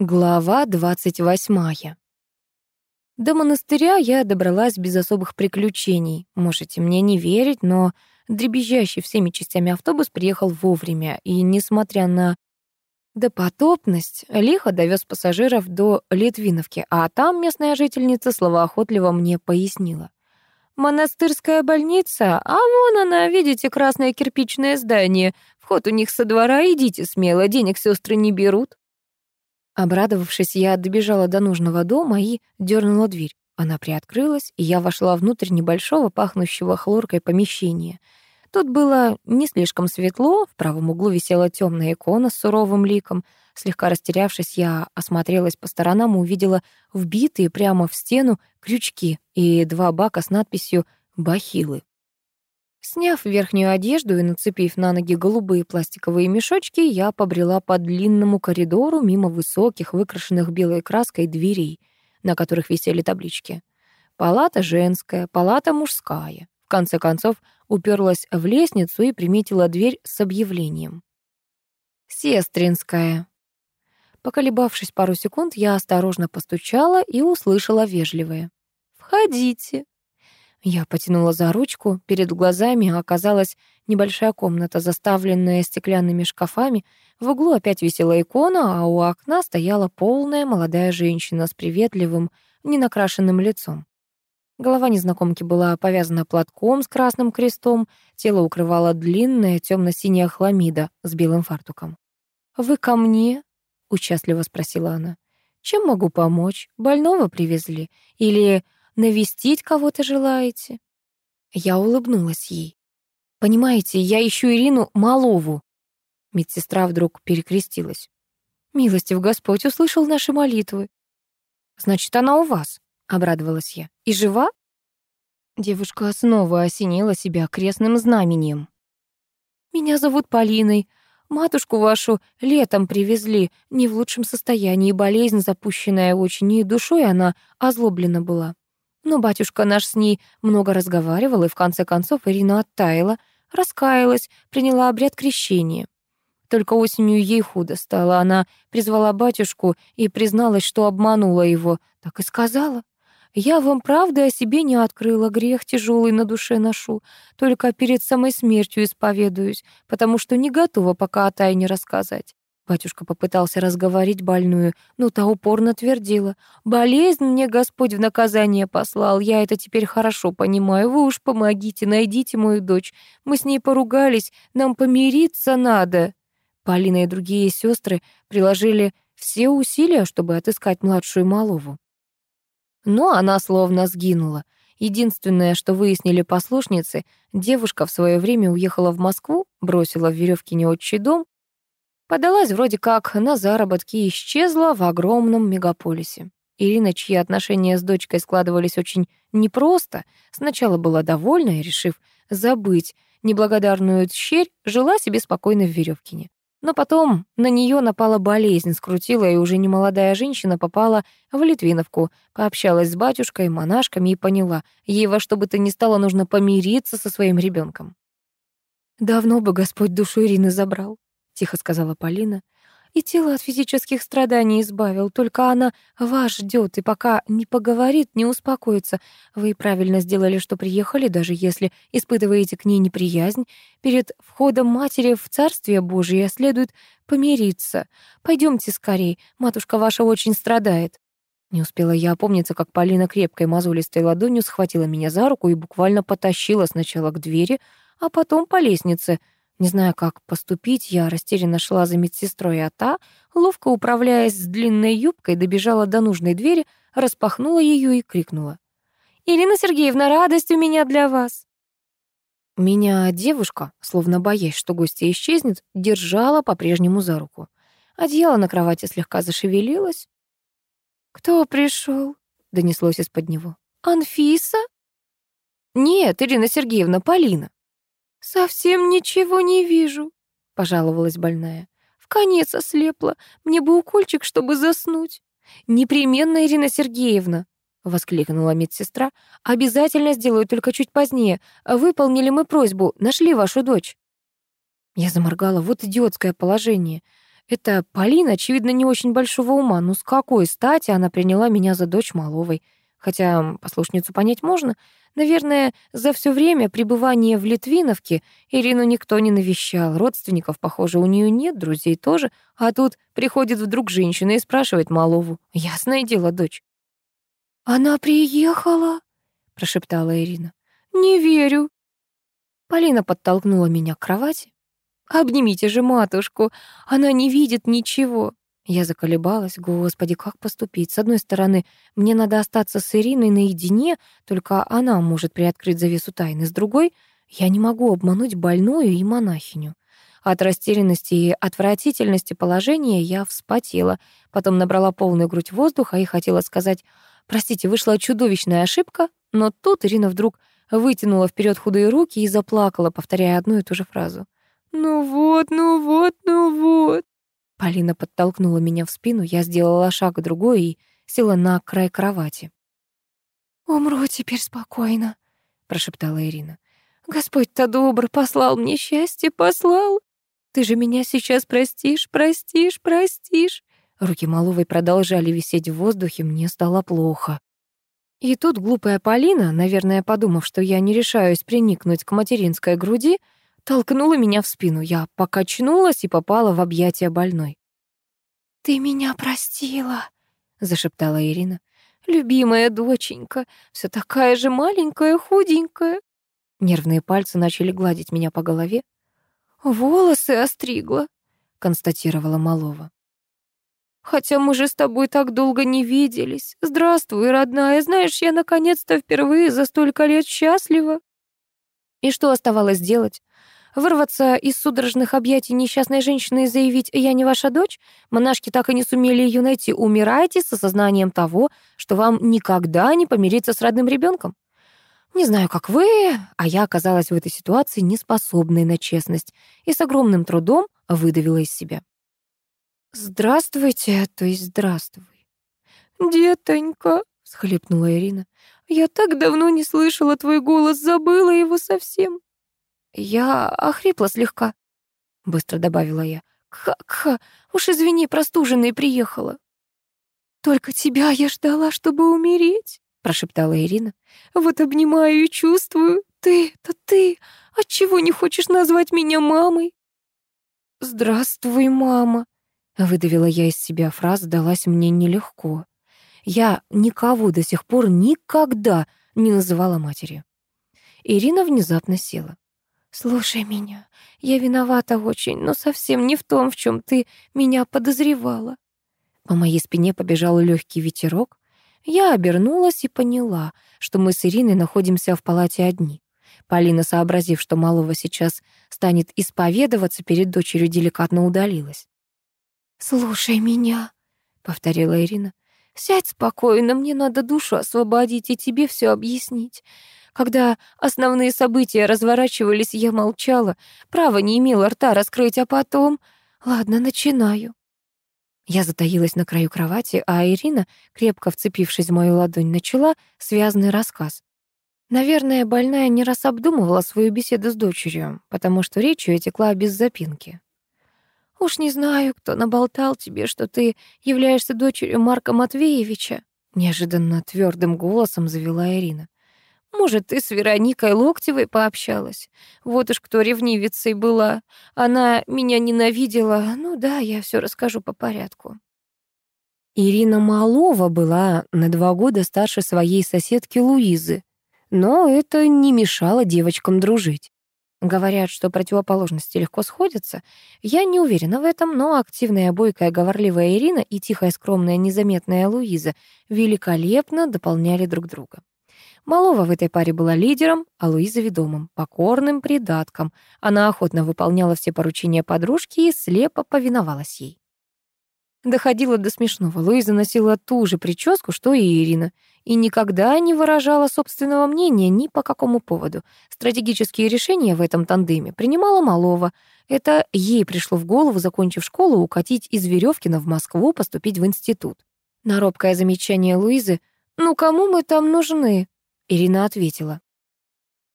Глава двадцать восьмая. До монастыря я добралась без особых приключений. Можете мне не верить, но дребезжащий всеми частями автобус приехал вовремя, и, несмотря на допотопность, лихо довез пассажиров до Литвиновки, а там местная жительница словоохотливо мне пояснила. «Монастырская больница? А вон она, видите, красное кирпичное здание. Вход у них со двора, идите смело, денег сестры не берут». Обрадовавшись, я добежала до нужного дома и дернула дверь. Она приоткрылась, и я вошла внутрь небольшого, пахнущего хлоркой помещения. Тут было не слишком светло, в правом углу висела темная икона с суровым ликом. Слегка растерявшись, я осмотрелась по сторонам и увидела вбитые прямо в стену крючки и два бака с надписью «Бахилы». Сняв верхнюю одежду и нацепив на ноги голубые пластиковые мешочки, я побрела по длинному коридору мимо высоких, выкрашенных белой краской дверей, на которых висели таблички. Палата женская, палата мужская. В конце концов, уперлась в лестницу и приметила дверь с объявлением. «Сестринская». Поколебавшись пару секунд, я осторожно постучала и услышала вежливое. «Входите». Я потянула за ручку, перед глазами оказалась небольшая комната, заставленная стеклянными шкафами. В углу опять висела икона, а у окна стояла полная молодая женщина с приветливым, ненакрашенным лицом. Голова незнакомки была повязана платком с красным крестом, тело укрывала длинная темно-синяя хламида с белым фартуком. «Вы ко мне?» — участливо спросила она. «Чем могу помочь? Больного привезли? Или навестить кого-то желаете?» Я улыбнулась ей. «Понимаете, я ищу Ирину Малову». Медсестра вдруг перекрестилась. «Милостив Господь услышал наши молитвы». «Значит, она у вас», — обрадовалась я. «И жива?» Девушка снова осенила себя крестным знамением. «Меня зовут Полиной. Матушку вашу летом привезли, не в лучшем состоянии, болезнь запущенная очень, и душой она озлоблена была. Но батюшка наш с ней много разговаривал, и в конце концов Ирина оттаяла, раскаялась, приняла обряд крещения. Только осенью ей худо стало. Она призвала батюшку и призналась, что обманула его. Так и сказала. «Я вам правды о себе не открыла, грех тяжелый на душе ношу. Только перед самой смертью исповедуюсь, потому что не готова пока о тайне рассказать. Батюшка попытался разговорить больную, но та упорно твердила. «Болезнь мне Господь в наказание послал, я это теперь хорошо понимаю. Вы уж помогите, найдите мою дочь. Мы с ней поругались, нам помириться надо». Полина и другие сестры приложили все усилия, чтобы отыскать младшую Малову. Но она словно сгинула. Единственное, что выяснили послушницы, девушка в свое время уехала в Москву, бросила в Веревкине отчий дом, Подалась вроде как на заработки и исчезла в огромном мегаполисе. Ирина, чьи отношения с дочкой складывались очень непросто, сначала была довольна и, решив забыть неблагодарную щерь, жила себе спокойно в Веревкине. Но потом на нее напала болезнь, скрутила, и уже немолодая женщина попала в Литвиновку, пообщалась с батюшкой, монашками и поняла, ей во что бы то ни стало нужно помириться со своим ребенком. Давно бы Господь душу Ирины забрал тихо сказала Полина. И тело от физических страданий избавил, только она вас ждет, и пока не поговорит, не успокоится. Вы правильно сделали, что приехали, даже если испытываете к ней неприязнь. Перед входом матери в Царствие Божие следует помириться. Пойдемте скорей, матушка ваша очень страдает. Не успела я опомниться, как Полина крепкой мозолистой ладонью схватила меня за руку и буквально потащила сначала к двери, а потом по лестнице — не зная, как поступить, я растерянно шла за медсестрой, а та, ловко управляясь с длинной юбкой, добежала до нужной двери, распахнула ее и крикнула. «Ирина Сергеевна, радость у меня для вас!» Меня девушка, словно боясь, что гостья исчезнет, держала по-прежнему за руку. Одеяло на кровати слегка зашевелилось. «Кто пришел? донеслось из-под него. «Анфиса?» «Нет, Ирина Сергеевна, Полина». «Совсем ничего не вижу», — пожаловалась больная. «В конец ослепла. Мне бы укольчик, чтобы заснуть». «Непременно, Ирина Сергеевна», — воскликнула медсестра. «Обязательно сделаю, только чуть позднее. Выполнили мы просьбу, нашли вашу дочь». Я заморгала, вот идиотское положение. Эта Полина, очевидно, не очень большого ума. Ну с какой стати она приняла меня за дочь Маловой? Хотя послушницу понять можно. Наверное, за все время пребывания в Литвиновке Ирину никто не навещал. Родственников, похоже, у нее нет, друзей тоже. А тут приходит вдруг женщина и спрашивает Малову. Ясное дело, дочь. «Она приехала?» — прошептала Ирина. «Не верю». Полина подтолкнула меня к кровати. «Обнимите же матушку, она не видит ничего». Я заколебалась. Господи, как поступить? С одной стороны, мне надо остаться с Ириной наедине, только она может приоткрыть завесу тайны. С другой, я не могу обмануть больную и монахиню. От растерянности и отвратительности положения я вспотела, потом набрала полную грудь воздуха и хотела сказать «Простите, вышла чудовищная ошибка», но тут Ирина вдруг вытянула вперед худые руки и заплакала, повторяя одну и ту же фразу. «Ну вот, ну вот, ну вот». Полина подтолкнула меня в спину, я сделала шаг другой и села на край кровати. «Умру теперь спокойно», — прошептала Ирина. «Господь-то добр, послал мне счастье, послал. Ты же меня сейчас простишь, простишь, простишь». Руки Маловой продолжали висеть в воздухе, мне стало плохо. И тут глупая Полина, наверное, подумав, что я не решаюсь приникнуть к материнской груди, толкнула меня в спину. Я покачнулась и попала в объятия больной. «Ты меня простила», — зашептала Ирина. «Любимая доченька, все такая же маленькая, худенькая». Нервные пальцы начали гладить меня по голове. «Волосы остригла», — констатировала Малова. «Хотя мы же с тобой так долго не виделись. Здравствуй, родная, знаешь, я наконец-то впервые за столько лет счастлива». И что оставалось делать? Вырваться из судорожных объятий несчастной женщины и заявить «я не ваша дочь»? Монашки так и не сумели ее найти. Умирайте с осознанием того, что вам никогда не помириться с родным ребенком. Не знаю, как вы, а я оказалась в этой ситуации неспособной на честность и с огромным трудом выдавила из себя. «Здравствуйте, то есть здравствуй». «Детонька», — всхлипнула Ирина, — «я так давно не слышала твой голос, забыла его совсем». «Я охрипла слегка», — быстро добавила я. «Кха-кха, уж извини, простуженная приехала». «Только тебя я ждала, чтобы умереть», — прошептала Ирина. «Вот обнимаю и чувствую. Ты-то ты. Отчего не хочешь назвать меня мамой?» «Здравствуй, мама», — выдавила я из себя. Фраза далась мне нелегко. Я никого до сих пор никогда не называла матерью. Ирина внезапно села. «Слушай меня, я виновата очень, но совсем не в том, в чем ты меня подозревала». По моей спине побежал легкий ветерок. Я обернулась и поняла, что мы с Ириной находимся в палате одни. Полина, сообразив, что малого сейчас станет исповедоваться перед дочерью, деликатно удалилась. «Слушай меня», — повторила Ирина. «Сядь спокойно, мне надо душу освободить и тебе все объяснить. Когда основные события разворачивались, я молчала, права не имела рта раскрыть, а потом... Ладно, начинаю. Я затаилась на краю кровати, а Ирина, крепко вцепившись в мою ладонь, начала связанный рассказ. Наверное, больная не раз обдумывала свою беседу с дочерью, потому что речь ее текла без запинки. «Уж не знаю, кто наболтал тебе, что ты являешься дочерью Марка Матвеевича», неожиданно твердым голосом завела Ирина. Может, ты с Вероникой Локтевой пообщалась? Вот уж кто ревнивицей была. Она меня ненавидела. Ну да, я все расскажу по порядку. Ирина Малова была на два года старше своей соседки Луизы. Но это не мешало девочкам дружить. Говорят, что противоположности легко сходятся. Я не уверена в этом, но активная, бойкая, говорливая Ирина и тихая, скромная, незаметная Луиза великолепно дополняли друг друга. Малова в этой паре была лидером, а Луиза — ведомым, покорным придатком. Она охотно выполняла все поручения подружки и слепо повиновалась ей. Доходило до смешного. Луиза носила ту же прическу, что и Ирина, и никогда не выражала собственного мнения ни по какому поводу. Стратегические решения в этом тандеме принимала Малова. Это ей пришло в голову, закончив школу, укатить из Верёвкина в Москву, поступить в институт. На робкое замечание Луизы «Ну кому мы там нужны?» Ирина ответила.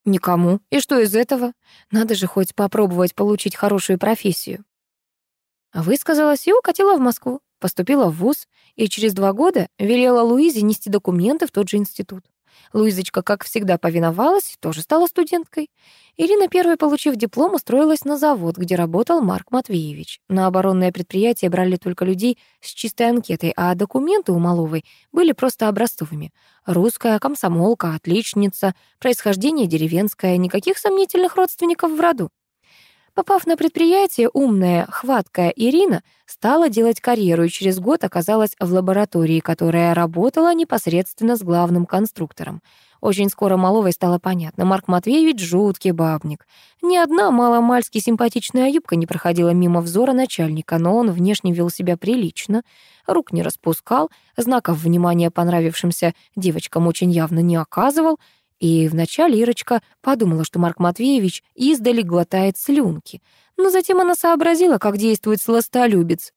«Никому. И что из этого? Надо же хоть попробовать получить хорошую профессию». Высказалась и укатила в Москву, поступила в ВУЗ и через два года велела Луизе нести документы в тот же институт. Луизочка, как всегда, повиновалась, тоже стала студенткой. Ирина, первой получив диплом, устроилась на завод, где работал Марк Матвеевич. На оборонное предприятие брали только людей с чистой анкетой, а документы у Маловой были просто образцовыми. Русская, комсомолка, отличница, происхождение деревенское, никаких сомнительных родственников в роду. Попав на предприятие, умная, хваткая Ирина стала делать карьеру и через год оказалась в лаборатории, которая работала непосредственно с главным конструктором. Очень скоро Маловой стало понятно, Марк Матвеевич — жуткий бабник. Ни одна маломальски симпатичная юбка не проходила мимо взора начальника, но он внешне вел себя прилично, рук не распускал, знаков внимания понравившимся девочкам очень явно не оказывал — и вначале Ирочка подумала, что Марк Матвеевич издали глотает слюнки, но затем она сообразила, как действует сластолюбец.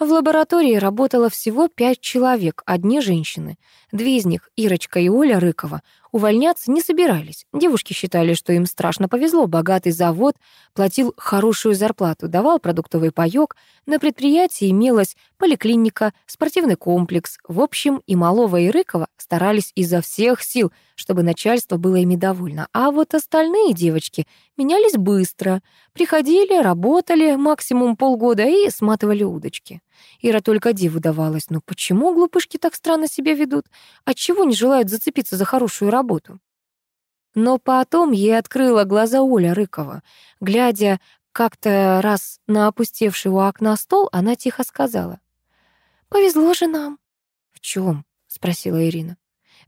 В лаборатории работало всего пять человек, одни женщины. Две из них, Ирочка и Оля Рыкова, увольняться не собирались. Девушки считали, что им страшно повезло. Богатый завод платил хорошую зарплату, давал продуктовый паёк. На предприятии имелась поликлиника, спортивный комплекс. В общем, и Малова, и Рыкова старались изо всех сил, чтобы начальство было ими довольно. А вот остальные девочки менялись быстро. Приходили, работали максимум полгода и сматывали удочки. Ира только диву давалась. Но почему глупышки так странно себя ведут? Отчего не желают зацепиться за хорошую работу? Но потом ей открыла глаза Оля Рыкова. Глядя как-то раз на опустевший у окна стол, она тихо сказала. «Повезло же нам». «В чем? спросила Ирина.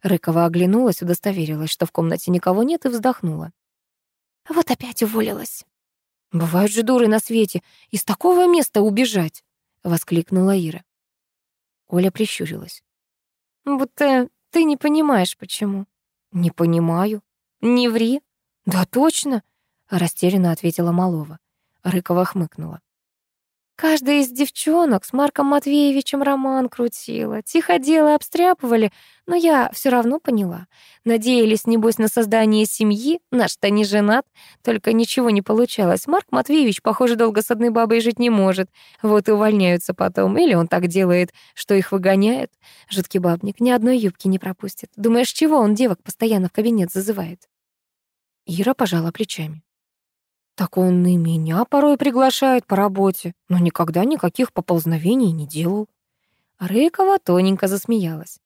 Рыкова оглянулась, удостоверилась, что в комнате никого нет, и вздохнула. «Вот опять уволилась». «Бывают же дуры на свете. Из такого места убежать!» — воскликнула Ира. Оля прищурилась. «Будто ты не понимаешь, почему». «Не понимаю». «Не ври». «Да точно», — растерянно ответила Малова. Рыкова хмыкнула. Каждая из девчонок с Марком Матвеевичем роман крутила. Тихо дело обстряпывали, но я все равно поняла. Надеялись, небось, на создание семьи. Наш-то не женат, только ничего не получалось. Марк Матвеевич, похоже, долго с одной бабой жить не может. Вот и увольняются потом. Или он так делает, что их выгоняет. Жуткий бабник ни одной юбки не пропустит. Думаешь, чего он девок постоянно в кабинет зазывает? Ира пожала плечами. Так он и меня порой приглашает по работе, но никогда никаких поползновений не делал. Рыкова тоненько засмеялась.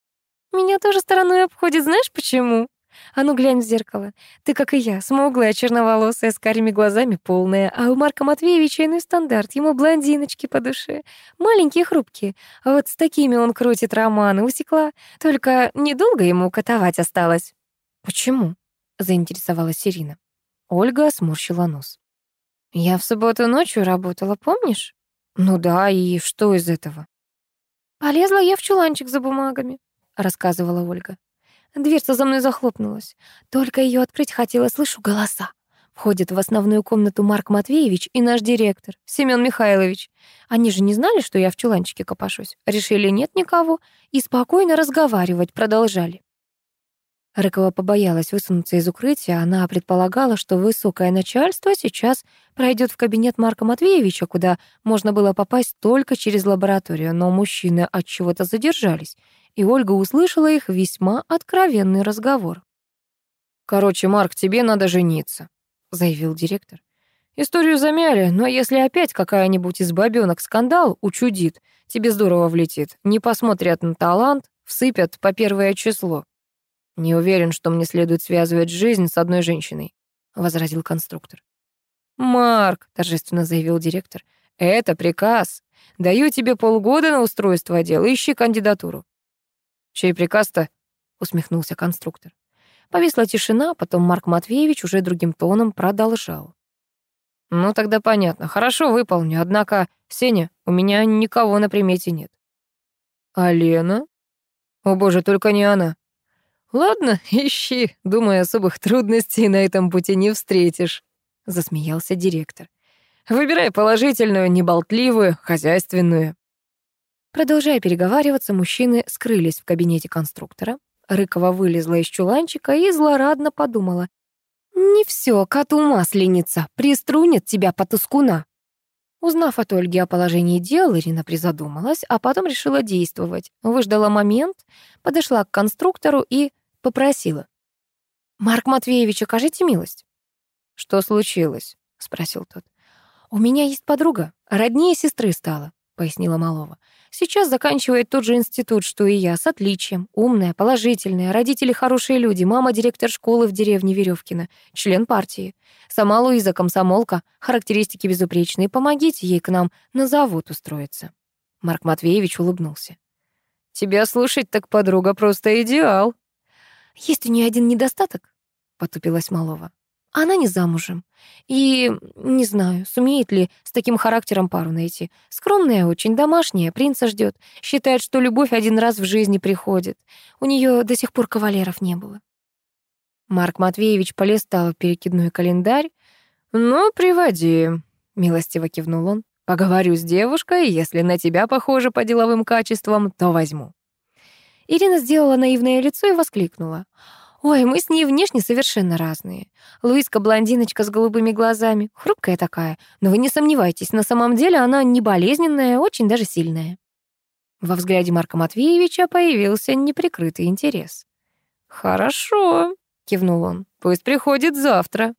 Меня тоже стороной обходит, знаешь почему? А ну глянь в зеркало. Ты, как и я, смуглая, черноволосая, с карими глазами, полная. А у Марка Матвеевича иной стандарт. Ему блондиночки по душе. Маленькие, хрупкие. А вот с такими он крутит романы. Усекла. Только недолго ему катовать осталось. Почему? Заинтересовалась Ирина. Ольга сморщила нос. Я в субботу ночью работала, помнишь? Ну да, и что из этого? Полезла я в чуланчик за бумагами, рассказывала Ольга. Дверца за мной захлопнулась. Только ее открыть хотела, слышу голоса. Входит в основную комнату Марк Матвеевич и наш директор, Семен Михайлович. Они же не знали, что я в чуланчике копошусь. Решили, нет никого, и спокойно разговаривать продолжали. Рыкова побоялась высунуться из укрытия. Она предполагала, что высокое начальство сейчас пройдет в кабинет Марка Матвеевича, куда можно было попасть только через лабораторию, но мужчины от чего-то задержались, и Ольга услышала их весьма откровенный разговор. «Короче, Марк, тебе надо жениться», — заявил директор. «Историю замяли, но если опять какая-нибудь из бабёнок скандал учудит, тебе здорово влетит. Не посмотрят на талант, всыпят по первое число». «Не уверен, что мне следует связывать жизнь с одной женщиной», — возразил конструктор. «Марк», — торжественно заявил директор, — «это приказ. Даю тебе полгода на устройство дела, ищи кандидатуру». «Чей приказ-то?» — усмехнулся конструктор. Повисла тишина, потом Марк Матвеевич уже другим тоном продолжал. «Ну, тогда понятно. Хорошо, выполню. Однако, Сеня, у меня никого на примете нет». «А Лена?» «О боже, только не она. «Ладно, ищи. Думаю, особых трудностей на этом пути не встретишь», — засмеялся директор. «Выбирай положительную, неболтливую, хозяйственную». Продолжая переговариваться, мужчины скрылись в кабинете конструктора. Рыкова вылезла из чуланчика и злорадно подумала. «Не все, коту масленица, приструнит тебя по тускуна». Узнав от Ольги о положении дел, Ирина призадумалась, а потом решила действовать. Выждала момент, подошла к конструктору и попросила. «Марк Матвеевич, окажите милость». «Что случилось?» — спросил тот. «У меня есть подруга, роднее сестры стала», — пояснила Малова. «Сейчас заканчивает тот же институт, что и я, с отличием. Умная, положительная, родители хорошие люди, мама директор школы в деревне Веревкина, член партии. Сама Луиза комсомолка, характеристики безупречные, помогите ей к нам на завод устроиться». Марк Матвеевич улыбнулся. «Тебя слушать так подруга просто идеал». «Есть у нее один недостаток», — потупилась Малова. Она не замужем. И не знаю, сумеет ли с таким характером пару найти. Скромная очень, домашняя, принца ждет. Считает, что любовь один раз в жизни приходит. У нее до сих пор кавалеров не было. Марк Матвеевич полистал перекидной календарь. «Ну, приводи», — милостиво кивнул он. «Поговорю с девушкой, если на тебя похоже по деловым качествам, то возьму». Ирина сделала наивное лицо и воскликнула. Ой, мы с ней внешне совершенно разные. Луиска блондиночка с голубыми глазами, хрупкая такая, но вы не сомневайтесь, на самом деле она не болезненная, очень даже сильная. Во взгляде Марка Матвеевича появился неприкрытый интерес. «Хорошо», — кивнул он, — «пусть приходит завтра».